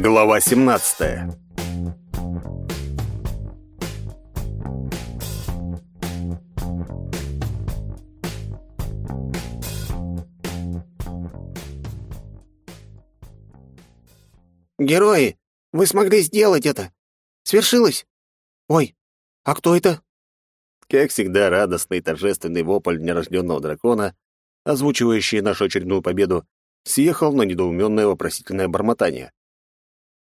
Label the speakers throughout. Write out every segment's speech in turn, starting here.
Speaker 1: Глава 17.
Speaker 2: Герои, вы смогли сделать это. Свершилось. Ой, а кто это?
Speaker 1: Как всегда, радостный торжественный вопль нерожденного дракона, озвучивающий нашу очередную победу, съехал на недоуменное вопросительное бормотание.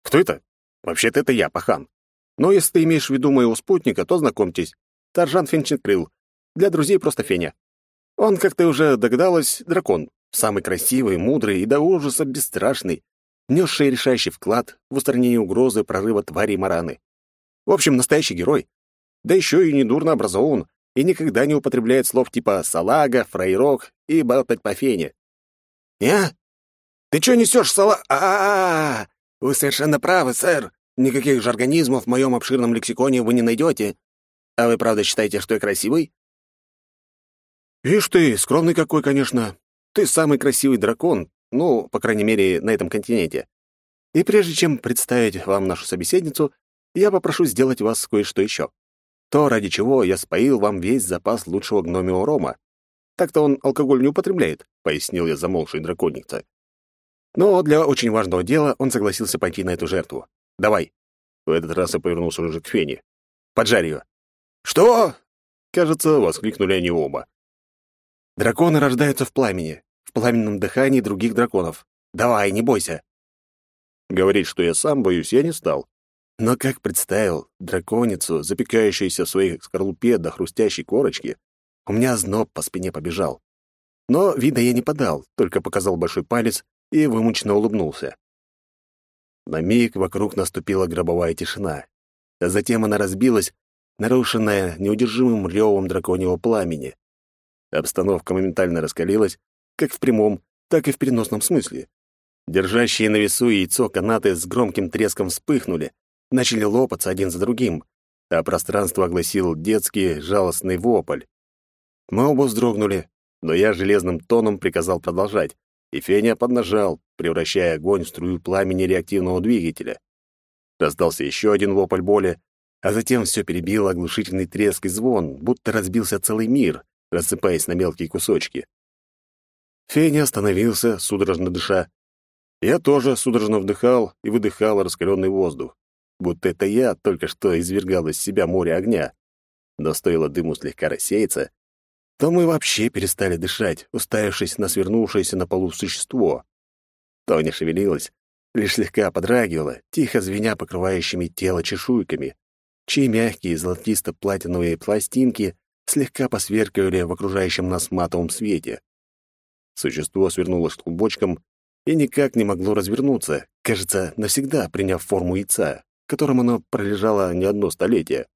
Speaker 1: «Кто это?» «Вообще-то это я, пахан. Но если ты имеешь в виду моего спутника, то знакомьтесь. Таржан Финченкрыл. Для друзей просто Феня. Он, как ты уже догадалась, дракон. Самый красивый, мудрый и до ужаса бесстрашный, несший решающий вклад в устранение угрозы прорыва тварей Мараны. В общем, настоящий герой. Да еще и недурно образован, и никогда не употребляет слов типа «салага», «фрейрок» и «болтать по фене».
Speaker 2: «Я? Ты что несешь, сала... а, -а, -а, -а Вы совершенно правы, сэр. Никаких же организмов в моем обширном лексиконе вы не найдете. А вы правда считаете, что я красивый?»
Speaker 1: «Ишь ты, скромный какой, конечно. Ты самый красивый дракон, ну, по крайней мере, на этом континенте. И прежде чем представить вам нашу собеседницу, я попрошу сделать вас кое-что еще. То, ради чего я споил вам весь запас лучшего гномио рома. Так-то он алкоголь не употребляет, пояснил я замолвшей драконице. Но для очень важного дела он согласился пойти на эту жертву. Давай. В этот раз я повернулся уже к Фене. Поджарь ее. Что? Кажется, воскликнули они оба. Драконы рождаются в пламени пламенном дыхании других драконов. Давай, не бойся. Говорить, что я сам боюсь, я не стал. Но как представил драконицу, запекающуюся в своей скорлупе до хрустящей корочки, у меня зноб по спине побежал. Но вида я не подал, только показал большой палец и вымученно улыбнулся. На миг вокруг наступила гробовая тишина, а затем она разбилась, нарушенная неудержимым ревом драконьего пламени. Обстановка моментально раскалилась, как в прямом, так и в переносном смысле. Держащие на весу яйцо канаты с громким треском вспыхнули, начали лопаться один за другим, а пространство огласил детский жалостный вопль. Мы оба вздрогнули, но я железным тоном приказал продолжать, и Феня поднажал, превращая огонь в струю пламени реактивного двигателя. Раздался еще один вопль боли, а затем все перебил оглушительный треск и звон, будто разбился целый мир, рассыпаясь на мелкие кусочки. Феня остановился, судорожно дыша. Я тоже судорожно вдыхал и выдыхал раскаленный воздух, будто это я только что извергал из себя море огня. Но стоило дыму слегка рассеяться, то мы вообще перестали дышать, уставившись на свернувшееся на полу существо. То не шевелилось, лишь слегка подрагивало, тихо звеня покрывающими тело чешуйками, чьи мягкие золотисто-платиновые пластинки слегка посверкивали в окружающем нас матовом свете. Существо свернулось клубочком и никак не могло развернуться, кажется, навсегда приняв форму яйца, в котором оно пролежало не одно столетие.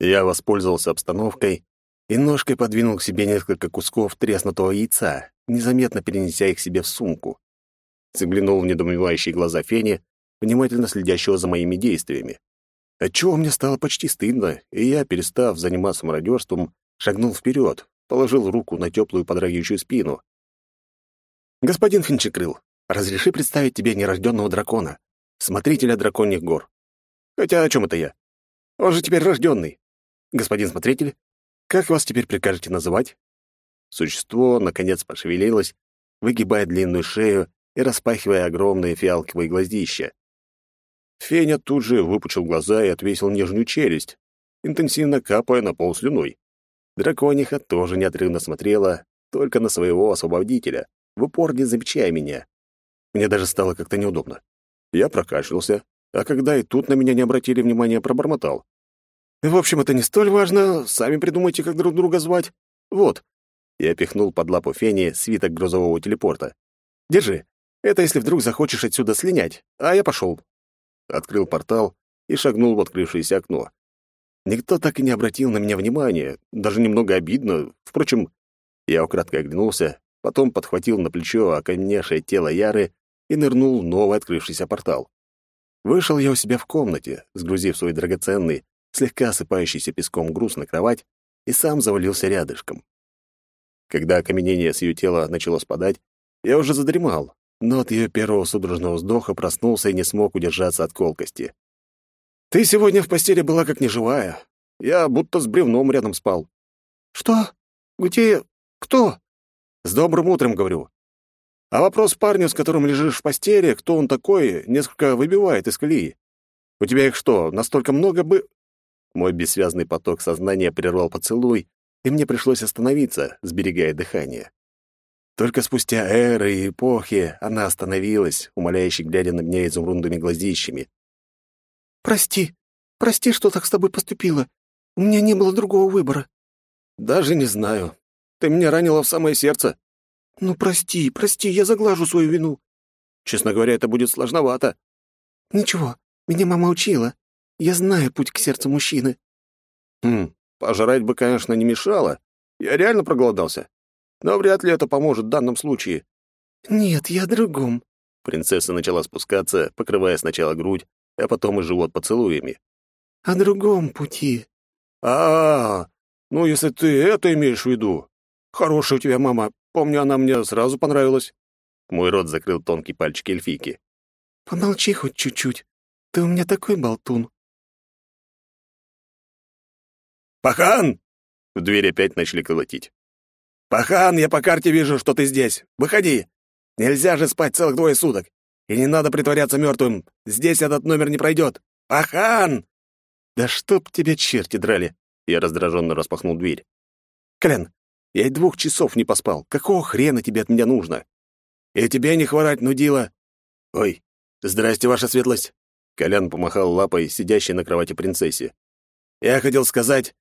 Speaker 1: Я воспользовался обстановкой и ножкой подвинул к себе несколько кусков треснутого яйца, незаметно перенеся их себе в сумку. Заглянул в недоумевающие глаза Фени, внимательно следящего за моими действиями. Отчего мне стало почти стыдно, и я, перестав заниматься мародерством, шагнул вперед, положил руку на теплую подрагивающую спину. «Господин Финчекрыл, разреши представить тебе нерожденного дракона, смотрителя драконьих гор. Хотя о чем это я? Он же теперь рожденный. Господин смотритель, как вас теперь прикажете называть?» Существо, наконец, пошевелилось, выгибая длинную шею и распахивая огромные фиалковые глазища. Феня тут же выпучил глаза и отвесил нежную челюсть, интенсивно капая на пол слюной. Дракониха тоже неотрывно смотрела только на своего освободителя в упор не замечая меня. Мне даже стало как-то неудобно. Я прокашлялся, а когда и тут на меня не обратили внимания, пробормотал. «В общем, это не столь важно, сами придумайте, как друг друга звать. Вот». Я пихнул под лапу Фени свиток грузового телепорта. «Держи. Это если вдруг захочешь отсюда слинять, а я пошел». Открыл портал и шагнул в открывшееся окно. Никто так и не обратил на меня внимания, даже немного обидно. Впрочем, я украдкой оглянулся потом подхватил на плечо окаменевшее тело Яры и нырнул в новый открывшийся портал. Вышел я у себя в комнате, сгрузив свой драгоценный, слегка осыпающийся песком груз на кровать, и сам завалился рядышком. Когда окаменение с ее тела начало спадать, я уже задремал, но от ее первого судорожного вздоха проснулся и не смог удержаться от колкости. «Ты сегодня в постели была как неживая. Я будто с бревном рядом спал».
Speaker 2: «Что? Где? Кто?»
Speaker 1: «С добрым утром, говорю. А вопрос парню, с которым лежишь в постели, кто он такой, несколько выбивает из колеи. У тебя их что, настолько много бы...» Мой бессвязный поток сознания прервал поцелуй, и мне пришлось остановиться, сберегая дыхание. Только спустя эры и эпохи она остановилась, умоляюще глядя на меня изумрудными глазищами.
Speaker 2: «Прости, прости, что так с тобой поступила. У меня не было другого выбора».
Speaker 1: «Даже не знаю. Ты меня ранила в самое сердце».
Speaker 2: «Ну, прости, прости, я заглажу свою вину».
Speaker 1: «Честно говоря, это будет сложновато».
Speaker 2: «Ничего, меня мама учила. Я знаю путь к сердцу мужчины».
Speaker 1: «Хм, пожрать бы, конечно, не мешало. Я реально проголодался. Но вряд ли это поможет в данном случае».
Speaker 2: «Нет, я о другом».
Speaker 1: Принцесса начала спускаться, покрывая сначала грудь, а потом и живот поцелуями.
Speaker 2: «О другом пути».
Speaker 1: А, -а, а Ну, если ты это имеешь в виду. Хорошая у тебя мама. Помню, она мне сразу понравилась». Мой рот закрыл тонкий пальчик эльфийки.
Speaker 2: «Помолчи хоть чуть-чуть. Ты у меня такой болтун».
Speaker 1: «Пахан!» В дверь опять начали колотить. «Пахан, я по карте вижу, что ты здесь. Выходи. Нельзя же спать целых двое суток. И не надо притворяться мертвым. Здесь этот номер не пройдет. Пахан!» «Да чтоб тебя черти драли!» Я раздраженно распахнул дверь. «Колян, я и двух часов не поспал. Какого хрена тебе от меня нужно?» «И тебе не хворать, нудила!» «Ой, здрасте, ваша светлость!» Колян помахал лапой сидящей на кровати принцессе. «Я хотел сказать,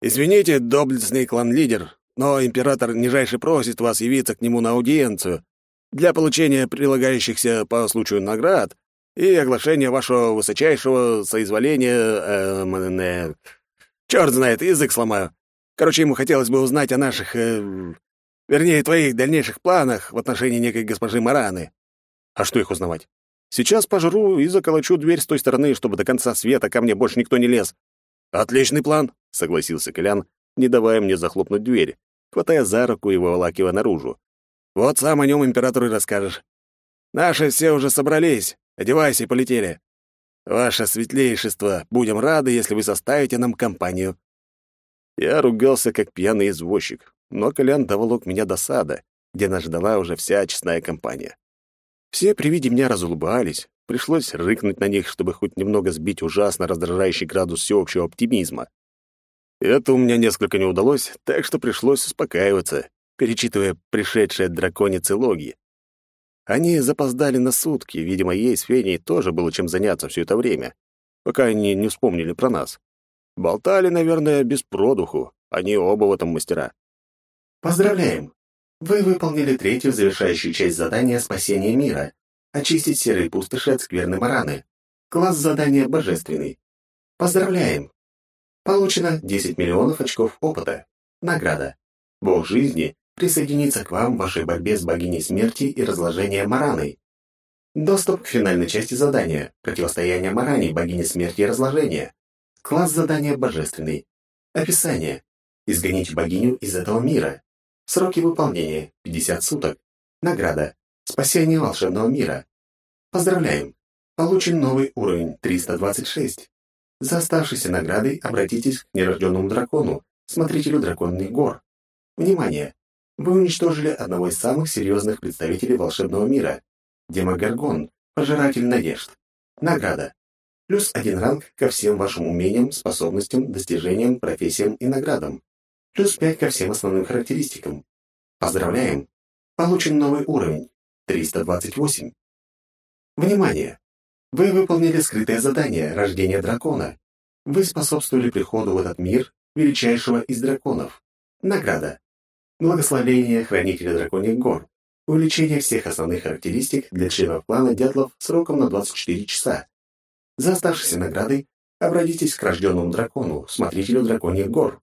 Speaker 1: извините, доблестный клан-лидер, но император нижайше просит вас явиться к нему на аудиенцию для получения прилагающихся по случаю наград и оглашения вашего высочайшего соизволения... Э, э, черт знает, язык сломаю. Короче, ему хотелось бы узнать о наших... Э, вернее, твоих дальнейших планах в отношении некой госпожи Мараны. А что их узнавать? Сейчас пожру и заколочу дверь с той стороны, чтобы до конца света ко мне больше никто не лез. Отличный план, согласился Колян, не давая мне захлопнуть дверь хватая за руку и выволакивая наружу. «Вот сам о нем императору и расскажешь. Наши все уже собрались. Одевайся и полетели. Ваше светлейшество, будем рады, если вы составите нам компанию». Я ругался, как пьяный извозчик, но Колян доволок меня до сада, где нас ждала уже вся честная компания. Все при виде меня разулыбались, пришлось рыкнуть на них, чтобы хоть немного сбить ужасно раздражающий градус всеобщего оптимизма. Это у меня несколько не удалось, так что пришлось успокаиваться, перечитывая пришедшие от драконицы логи. Они запоздали на сутки, видимо, ей с Феней тоже было чем заняться все это время, пока они не вспомнили про нас. Болтали, наверное, без продуху, они оба в этом мастера.
Speaker 3: Поздравляем! Вы выполнили третью завершающую часть задания спасения мира — очистить серые пустоши от скверной мараны. Класс задания божественный. Поздравляем! Получено 10 миллионов очков опыта. Награда. Бог жизни присоединится к вам в вашей борьбе с богиней смерти и разложения Мараной. Доступ к финальной части задания. Противостояние Маране, богине смерти и разложения. Класс задания божественный. Описание. Изгоните богиню из этого мира. Сроки выполнения. 50 суток. Награда. Спасение волшебного мира. Поздравляем! Получен новый уровень 326. За оставшейся наградой обратитесь к нерожденному дракону, смотрителю драконных гор. Внимание! Вы уничтожили одного из самых серьезных представителей волшебного мира – Демогоргон, пожиратель надежд. Награда. Плюс один ранг ко всем вашим умениям, способностям, достижениям, профессиям и наградам. Плюс пять ко всем основным характеристикам. Поздравляем! Получен новый уровень – 328. Внимание! Вы выполнили скрытое задание «Рождение дракона». Вы способствовали приходу в этот мир величайшего из драконов. Награда. Благословение Хранителя Драконьих Гор. Увеличение всех основных характеристик для членов клана Дятлов сроком на 24 часа. За оставшейся наградой обратитесь к рожденному дракону, смотрителю Драконьих Гор.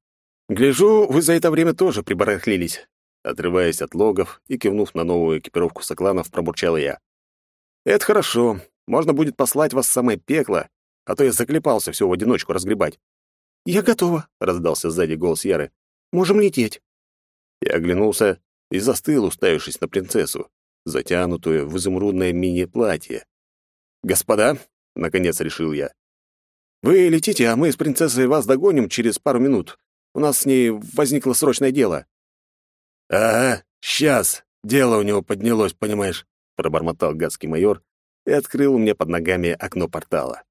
Speaker 1: «Гляжу, вы за это время тоже прибарахлились». Отрываясь от логов и кивнув на новую экипировку сокланов, пробурчал я. «Это хорошо. Можно будет послать вас в самое пекло, а то я заклепался все в одиночку разгребать».
Speaker 2: «Я готова», —
Speaker 1: раздался сзади голос Яры.
Speaker 2: «Можем лететь».
Speaker 1: Я оглянулся и застыл, уставившись на принцессу. затянутую в изумрудное мини-платье. «Господа», — наконец решил я, — «вы летите, а мы с принцессой вас догоним через пару минут. У нас с ней возникло срочное дело».
Speaker 2: «Ага, сейчас. Дело у него поднялось, понимаешь», — пробормотал гадский майор и открыл мне под ногами окно портала.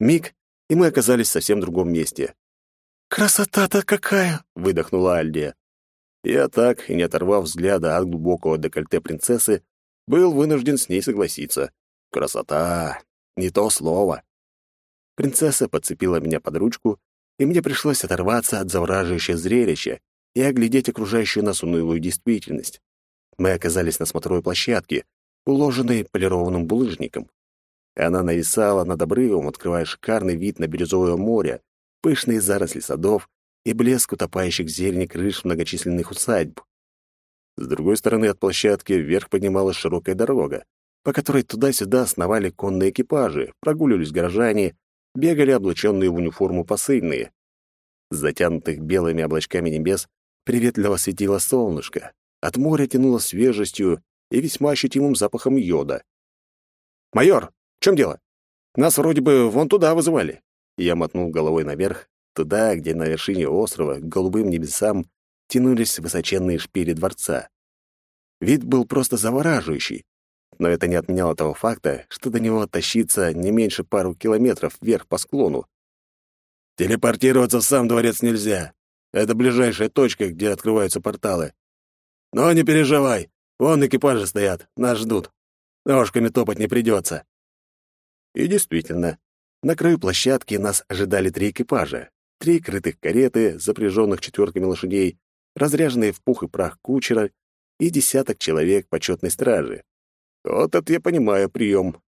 Speaker 1: Миг, и мы оказались в совсем другом месте.
Speaker 3: «Красота-то какая!»
Speaker 1: — выдохнула Альдия. Я так, и не оторвав взгляда от глубокого декольте принцессы, был вынужден с ней согласиться. Красота! Не то слово. Принцесса подцепила меня под ручку, и мне пришлось оторваться от завораживающего зрелища и оглядеть окружающую нас унылую действительность. Мы оказались на смотровой площадке, уложенной полированным булыжником. Она нависала над обрывом, открывая шикарный вид на бирюзовое море, пышные заросли садов и блеск утопающих зелени крыш многочисленных усадьб. С другой стороны от площадки вверх поднималась широкая дорога, по которой туда-сюда сновали конные экипажи, прогуливались горожане, бегали облаченные в униформу посыльные. С затянутых белыми облачками небес приветливо светило солнышко, от моря тянуло свежестью и весьма ощутимым запахом йода. «Майор, в чем дело? Нас вроде бы вон туда вызывали». Я мотнул головой наверх, туда, где на вершине острова, к голубым небесам, тянулись высоченные шпили дворца. Вид был просто завораживающий, но это не отменяло того факта, что до него тащиться не меньше пару километров вверх по склону.
Speaker 2: «Телепортироваться в сам дворец нельзя. Это ближайшая точка, где открываются порталы. Но не переживай, вон экипажи стоят, нас ждут. Ножками топать не придется.
Speaker 1: И действительно, на краю площадки нас ожидали три экипажа. Три крытых кареты, запряженных четверками лошадей, разряженные в пух и прах кучера и десяток человек почетной стражи. Вот это я понимаю прием.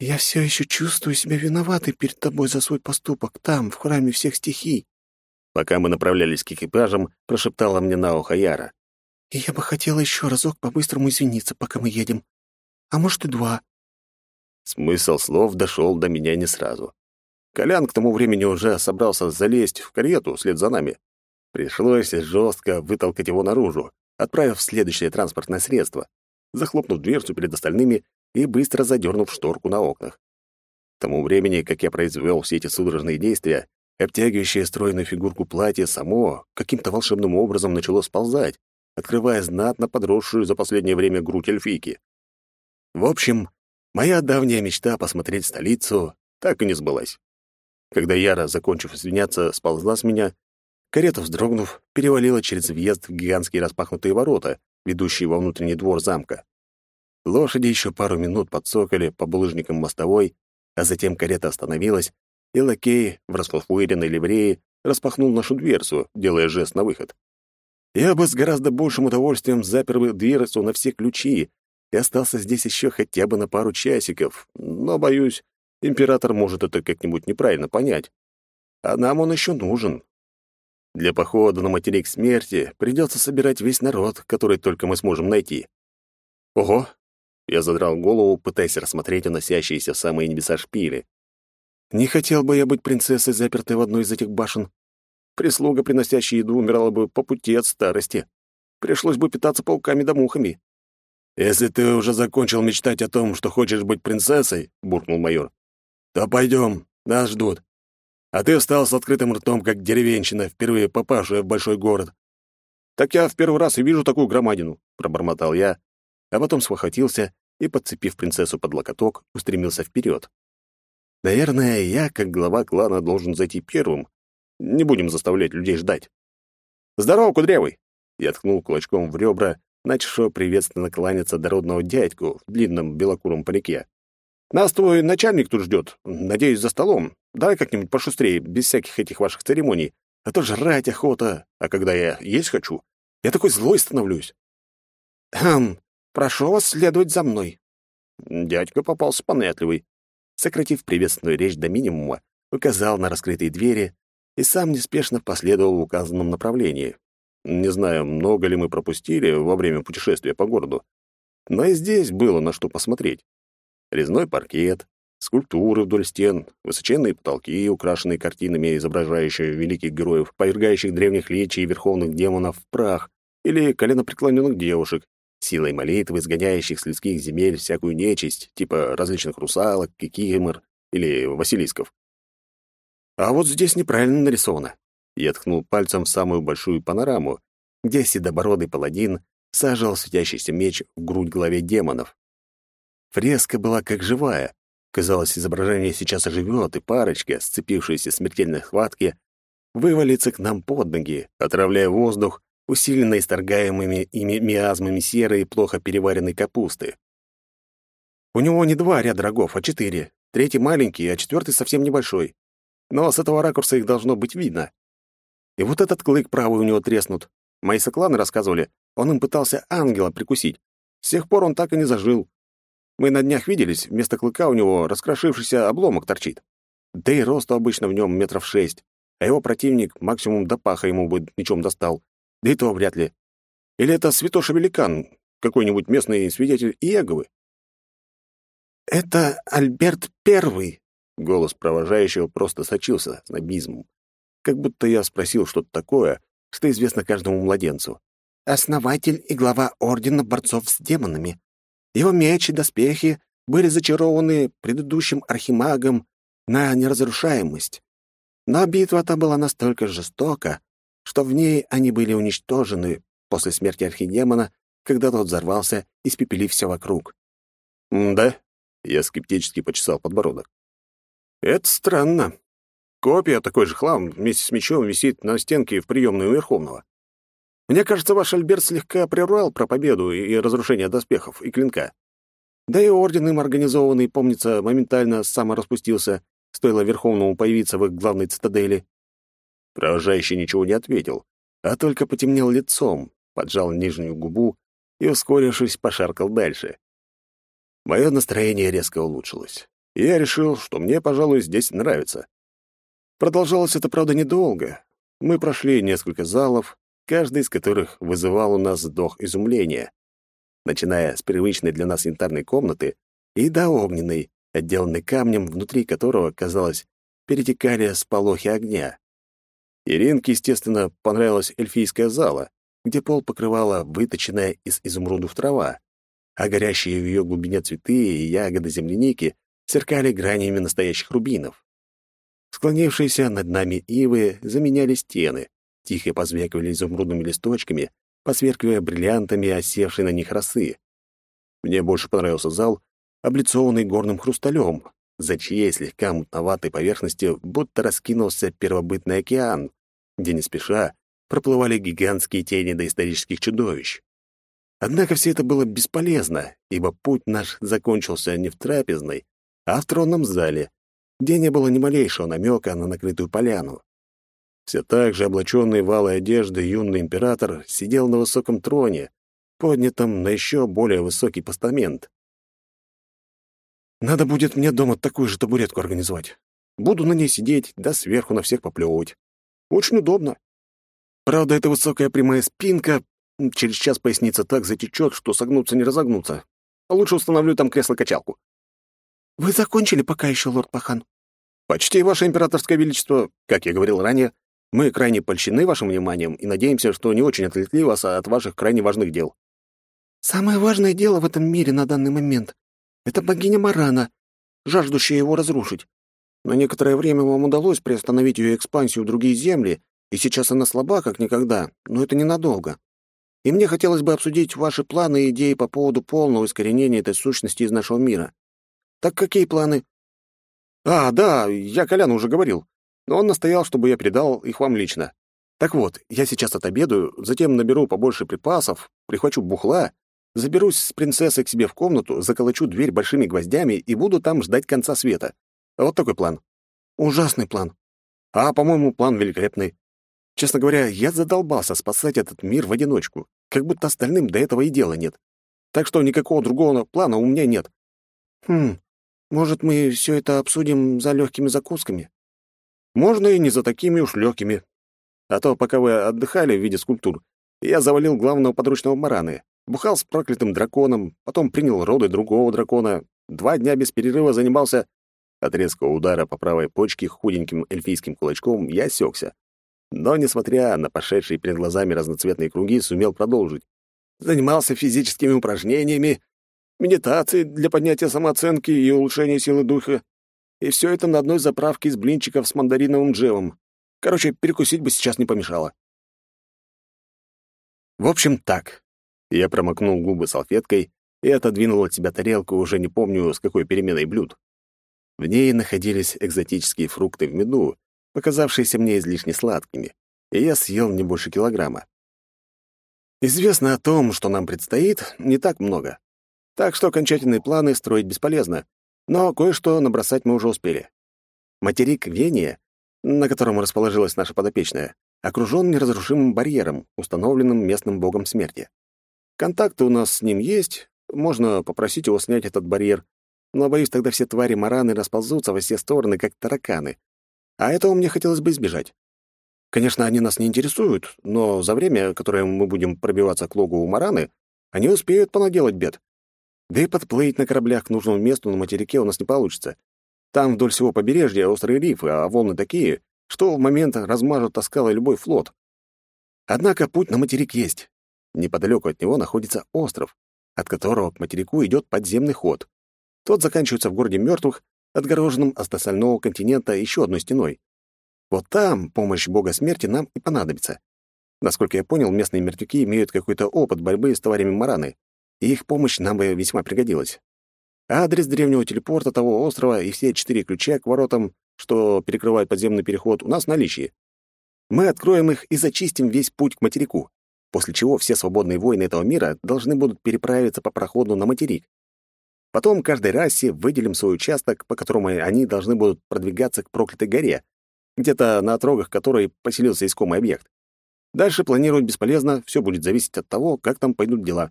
Speaker 3: «Я все еще чувствую себя виноватой перед тобой за свой поступок там, в храме всех стихий»,
Speaker 1: Пока мы направлялись к экипажам, прошептала мне на ухо Яра.
Speaker 3: «И я бы хотела еще разок по-быстрому извиниться, пока мы едем. А может, и два».
Speaker 1: Смысл слов дошел до меня не сразу. Колян к тому времени уже собрался залезть в карету вслед за нами. Пришлось жестко вытолкать его наружу, отправив в следующее транспортное средство, захлопнув дверцу перед остальными и быстро задернув шторку на окнах. К тому времени, как я произвел все эти судорожные действия, обтягивающее стройную фигурку платье само каким-то волшебным образом начало сползать, открывая знатно подросшую за последнее время грудь эльфийки. В общем, моя давняя мечта посмотреть столицу так и не сбылась. Когда Яра, закончив извиняться, сползла с меня, карета, вздрогнув, перевалила через въезд в гигантские распахнутые ворота, ведущие во внутренний двор замка. Лошади еще пару минут подсокали по булыжникам мостовой, а затем карета остановилась, и лакей в расфуфыренной ливреи распахнул нашу дверцу, делая жест на выход. Я бы с гораздо большим удовольствием запер бы дверцу на все ключи и остался здесь еще хотя бы на пару часиков, но, боюсь, Император может это как-нибудь неправильно понять. А нам он еще нужен. Для похода на материк смерти придется собирать весь народ, который только мы сможем найти. Ого! Я задрал голову, пытаясь рассмотреть уносящиеся в самые небеса шпили. Не хотел бы я быть принцессой, запертой в одной из этих башен. Прислуга, приносящая еду, умирала бы по пути от старости. Пришлось бы питаться пауками да мухами.
Speaker 2: «Если ты уже закончил мечтать о том, что хочешь быть принцессой», — буркнул майор, то пойдем, нас ждут. А ты встал с открытым ртом, как деревенщина, впервые попавшая в большой город.
Speaker 1: Так я в первый раз и вижу такую громадину, пробормотал я, а потом схватился и, подцепив принцессу под локоток, устремился вперед. Наверное, я, как глава клана, должен зайти первым. Не будем заставлять людей ждать. «Здорово, кудрявый!» Я ткнул кулачком в ребра, начавшего приветственно кланяться дородного дядьку в длинном белокуром парике. Нас твой начальник тут ждет. Надеюсь, за столом. Давай как-нибудь пошустрее, без всяких этих ваших церемоний. А то жрать охота. А когда я есть хочу, я такой злой становлюсь.
Speaker 3: Хм, прошу вас следовать за мной.
Speaker 1: Дядька попался понятливый. Сократив приветственную речь до минимума, указал на раскрытые двери и сам неспешно последовал в указанном направлении. Не знаю, много ли мы пропустили во время путешествия по городу, но и здесь было на что посмотреть резной паркет, скульптуры вдоль стен, высоченные потолки, украшенные картинами, изображающими великих героев, повергающих древних лечий и верховных демонов в прах, или коленопреклоненных девушек, силой молитвы, изгоняющих с людских земель всякую нечисть, типа различных русалок, кикимор или василисков. А вот здесь неправильно нарисовано. Я ткнул пальцем в самую большую панораму, где седобородый паладин сажал светящийся меч в грудь главе демонов. Фреска была как живая. Казалось, изображение сейчас оживет, и парочка, сцепившаяся в смертельной схватке, вывалится к нам под ноги, отравляя воздух, усиленно исторгаемыми ими миазмами серой и плохо переваренной капусты. У него не два ряда рогов, а четыре. Третий маленький, а четвертый совсем небольшой. Но с этого ракурса их должно быть видно. И вот этот клык правый у него треснут. Мои сокланы рассказывали, он им пытался ангела прикусить. С тех пор он так и не зажил. Мы на днях виделись, вместо клыка у него раскрошившийся обломок торчит. Да и росту обычно в нем метров шесть, а его противник максимум до паха ему бы мечом достал. Да и то вряд ли. Или это святоша великан, какой-нибудь местный свидетель Иеговы?
Speaker 2: «Это Альберт Первый», —
Speaker 1: голос провожающего просто сочился снобизмом. Как будто я спросил что-то такое, что известно каждому младенцу.
Speaker 2: «Основатель и глава Ордена Борцов с Демонами. Его меч и доспехи были зачарованы предыдущим архимагом на неразрушаемость. Но битва-то была настолько жестока, что в ней они были уничтожены после смерти архидемона, когда тот взорвался, испепелив все вокруг.
Speaker 1: «Да?» — я скептически почесал подбородок. «Это странно. Копия, такой же хлам, вместе с мечом висит на стенке в приемной у Верховного. Мне кажется, ваш Альберт слегка прервал про победу и разрушение доспехов и клинка. Да и орден им организованный, помнится, моментально самораспустился, стоило Верховному появиться в их главной цитадели. Провожающий ничего не ответил, а только потемнел лицом, поджал нижнюю губу и, ускорившись, пошаркал дальше. Мое настроение резко улучшилось, и я решил, что мне, пожалуй, здесь нравится. Продолжалось это, правда, недолго. Мы прошли несколько залов, каждый из которых вызывал у нас вздох изумления, начиная с привычной для нас янтарной комнаты и до огненной, отделанной камнем, внутри которого, казалось, перетекали сполохи огня. Иринке, естественно, понравилась эльфийская зала, где пол покрывала выточенная из изумрудов трава, а горящие в ее глубине цветы и ягоды земляники сверкали гранями настоящих рубинов. Склонившиеся над нами ивы заменяли стены, тихо позвякивали изумрудными листочками, посверкивая бриллиантами осевшей на них росы. Мне больше понравился зал, облицованный горным хрусталем, за чьей слегка мутноватой поверхностью будто раскинулся первобытный океан, где не спеша проплывали гигантские тени доисторических чудовищ. Однако все это было бесполезно, ибо путь наш закончился не в трапезной, а в тронном зале, где не было ни малейшего намека на накрытую поляну. Все так же облаченный в алой одежды юный император сидел на высоком троне, поднятом на еще более высокий постамент. Надо будет мне дома такую же табуретку организовать. Буду на ней сидеть, да сверху на всех поплевывать. Очень удобно. Правда, эта высокая прямая спинка через час поясница так затечет, что согнуться не разогнуться. А лучше установлю там кресло-качалку.
Speaker 2: «Вы закончили пока еще, лорд Пахан?»
Speaker 1: «Почти, ваше императорское величество. Как я говорил ранее, мы крайне польщены вашим вниманием и надеемся, что не очень отвлекли вас от ваших крайне важных дел».
Speaker 2: «Самое важное дело в этом мире на данный момент — это богиня Марана, жаждущая его разрушить. На некоторое время вам удалось приостановить ее экспансию в другие земли, и сейчас она слаба, как никогда, но это ненадолго. И мне хотелось бы обсудить ваши планы и идеи по поводу полного искоренения этой сущности из нашего мира. Так какие планы?
Speaker 1: А, да, я Коляну уже говорил. Но он настоял, чтобы я передал их вам лично. Так вот, я сейчас отобедаю, затем наберу побольше припасов, прихвачу бухла, заберусь с принцессой к себе в комнату, заколочу дверь большими гвоздями и буду там ждать конца света. Вот такой план.
Speaker 2: Ужасный план.
Speaker 1: А, по-моему, план великолепный. Честно говоря, я задолбался спасать этот мир в одиночку, как будто остальным до этого и дела нет. Так что никакого другого плана у меня нет.
Speaker 2: Хм, может, мы все это обсудим за легкими закусками?
Speaker 1: Можно и не за такими уж легкими. А то, пока вы отдыхали в виде скульптур, я завалил главного подручного Мараны, бухал с проклятым драконом, потом принял роды другого дракона, два дня без перерыва занимался... От резкого удара по правой почке худеньким эльфийским кулачком я осекся. Но, несмотря на пошедшие перед глазами разноцветные круги, сумел продолжить. занимался физическими упражнениями, медитацией для поднятия самооценки и улучшения силы духа. И все это на одной заправке из блинчиков с мандариновым джемом. Короче, перекусить бы сейчас не помешало. В общем, так. Я промокнул губы салфеткой и отодвинул от себя тарелку, уже не помню, с какой переменой блюд. В ней находились экзотические фрукты в меду, показавшиеся мне излишне сладкими, и я съел не больше килограмма. Известно о том, что нам предстоит, не так много. Так что окончательные планы строить бесполезно, но кое-что набросать мы уже успели. Материк Вения, на котором расположилась наша подопечная, окружен неразрушимым барьером, установленным местным богом смерти. Контакты у нас с ним есть, можно попросить его снять этот барьер, но, боюсь, тогда все твари Мараны расползутся во все стороны, как тараканы. А этого мне хотелось бы избежать. Конечно, они нас не интересуют, но за время, которое мы будем пробиваться к логу у Мараны, они успеют понаделать бед. Да и подплыть на кораблях к нужному месту на материке у нас не получится. Там вдоль всего побережья острые рифы, а волны такие, что в момент размажут о любой флот. Однако путь на материк есть. Неподалеку от него находится остров, от которого к материку идет подземный ход. Тот заканчивается в городе мертвых, отгороженном от остального континента еще одной стеной. Вот там помощь бога смерти нам и понадобится. Насколько я понял, местные мертвяки имеют какой-то опыт борьбы с тварями Мараны, и их помощь нам бы весьма пригодилась. Адрес древнего телепорта того острова и все четыре ключа к воротам, что перекрывают подземный переход, у нас в наличии. Мы откроем их и зачистим весь путь к материку, после чего все свободные воины этого мира должны будут переправиться по проходу на материк. Потом каждой расе выделим свой участок, по которому они должны будут продвигаться к проклятой горе, где-то на отрогах которой поселился искомый объект. Дальше планировать бесполезно, все будет зависеть от того, как там пойдут дела.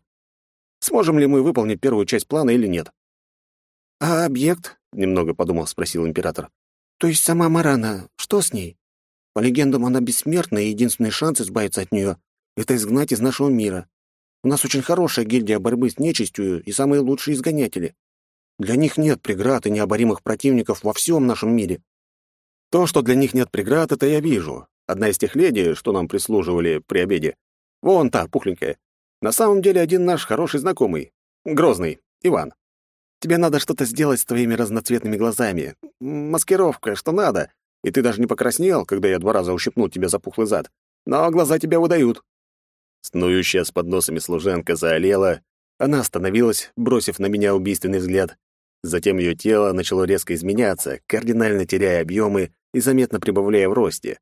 Speaker 1: Сможем ли мы выполнить первую часть плана или нет.
Speaker 2: «А объект?» — немного подумал, спросил император. «То есть сама Марана, что с ней? По легендам, она бессмертна, и единственный шанс избавиться от нее — это изгнать из нашего мира. У нас очень хорошая гильдия борьбы с нечистью и самые лучшие изгонятели. Для них нет преград и необоримых противников во всем нашем мире».
Speaker 1: То, что для них нет преград, это я вижу. Одна из тех леди, что нам прислуживали при обеде, вон та, пухленькая, на самом деле один наш хороший знакомый, Грозный, Иван. Тебе надо что-то сделать с твоими разноцветными глазами. Маскировка, что надо. И ты даже не покраснел, когда я два раза ущипнул тебя за пухлый зад. Но глаза тебя выдают». Снующая с подносами служенка заолела. Она остановилась, бросив на меня убийственный взгляд. Затем ее тело начало резко изменяться, кардинально теряя объемы и заметно прибавляя в росте.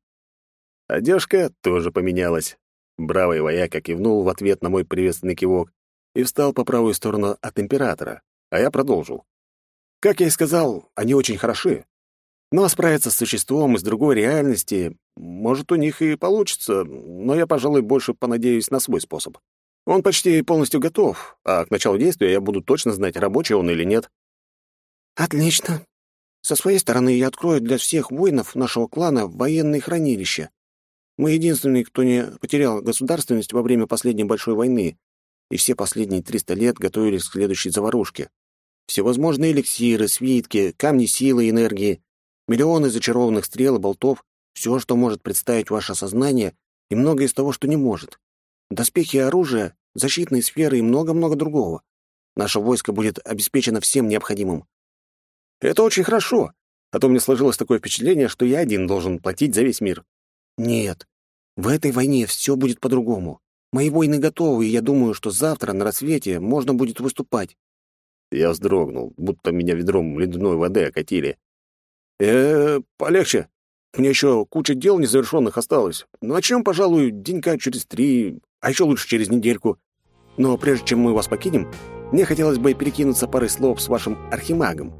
Speaker 1: Одежка тоже поменялась. Бравый вояка кивнул в ответ на мой приветственный кивок и встал по правую сторону от императора а я продолжил. Как я и сказал, они очень хороши. Но справиться с существом из другой реальности, может, у них и получится, но я, пожалуй, больше понадеюсь на свой способ. Он почти полностью готов, а к началу действия я буду точно знать, рабочий он или нет.
Speaker 2: Отлично. Со своей стороны я открою для всех воинов нашего клана военные хранилища. Мы единственные, кто не потерял государственность во время последней большой войны, и все последние 300 лет готовились к следующей заварушке всевозможные эликсиры, свитки, камни силы и энергии, миллионы зачарованных стрел и болтов, все, что может представить ваше сознание, и многое из того, что не может. Доспехи и оружие, защитные сферы и много-много другого. Наше войско будет обеспечено всем необходимым.
Speaker 1: Это очень хорошо, а то мне сложилось такое впечатление, что я один должен платить за весь мир.
Speaker 2: Нет, в этой войне все будет по-другому. Мои войны готовы, и я думаю, что завтра на рассвете можно будет выступать.
Speaker 1: Я вздрогнул, будто меня ведром ледяной воды окатили. Э, полегче. Мне еще куча дел незавершенных осталось. Начнем, пожалуй, денька через три, а еще лучше через недельку. Но прежде чем мы вас покинем, мне хотелось бы перекинуться парой слов с вашим архимагом.